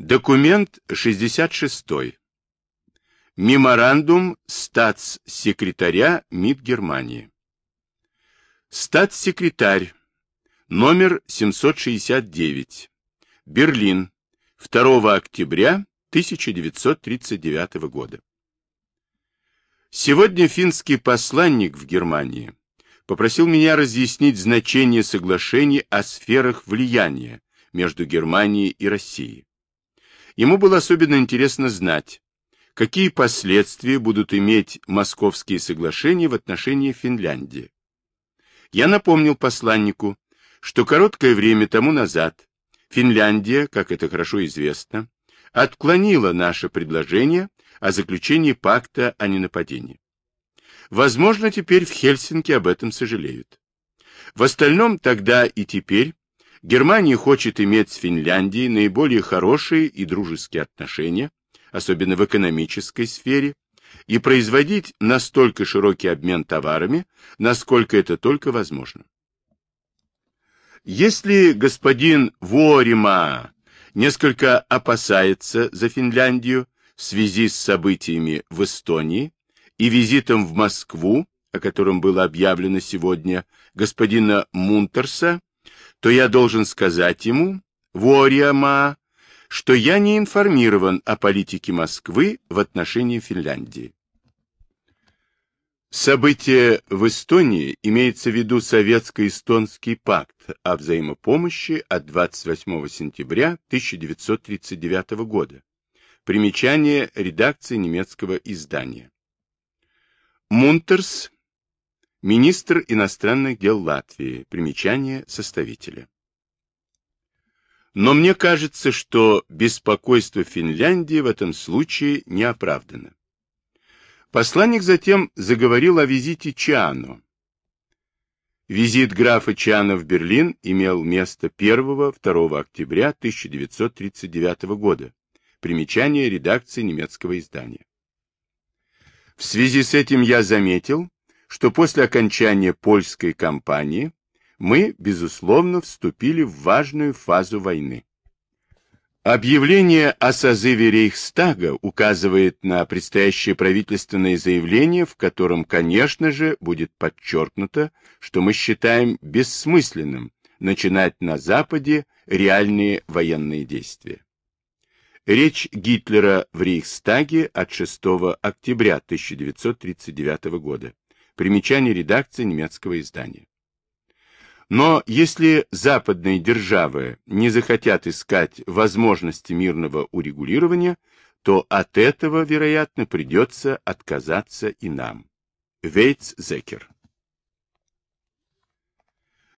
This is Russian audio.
Документ 66. Меморандум статс-секретаря МИД Германии. Статс-секретарь. Номер 769. Берлин. 2 октября 1939 года. Сегодня финский посланник в Германии попросил меня разъяснить значение соглашений о сферах влияния между Германией и Россией. Ему было особенно интересно знать, какие последствия будут иметь московские соглашения в отношении Финляндии. Я напомнил посланнику, что короткое время тому назад Финляндия, как это хорошо известно, отклонила наше предложение о заключении пакта о ненападении. Возможно, теперь в Хельсинки об этом сожалеют. В остальном тогда и теперь Германия хочет иметь с Финляндией наиболее хорошие и дружеские отношения, особенно в экономической сфере, и производить настолько широкий обмен товарами, насколько это только возможно. Если господин Ворима несколько опасается за Финляндию в связи с событиями в Эстонии и визитом в Москву, о котором было объявлено сегодня, господина Мунтерса, то я должен сказать ему, Вориама, что я не информирован о политике Москвы в отношении Финляндии. Событие в Эстонии имеется в виду Советско-эстонский пакт о взаимопомощи от 28 сентября 1939 года. Примечание редакции немецкого издания. Мунтерс Министр иностранных дел Латвии. Примечание составителя. Но мне кажется, что беспокойство Финляндии в этом случае не оправдано. Посланник затем заговорил о визите Чиано. Визит графа Чиано в Берлин имел место 1-2 октября 1939 года. Примечание редакции немецкого издания. В связи с этим я заметил, что после окончания польской кампании мы, безусловно, вступили в важную фазу войны. Объявление о созыве Рейхстага указывает на предстоящее правительственное заявление, в котором, конечно же, будет подчеркнуто, что мы считаем бессмысленным начинать на Западе реальные военные действия. Речь Гитлера в Рейхстаге от 6 октября 1939 года. Примечание редакции немецкого издания. Но если западные державы не захотят искать возможности мирного урегулирования, то от этого, вероятно, придется отказаться и нам. Вейтс Зекер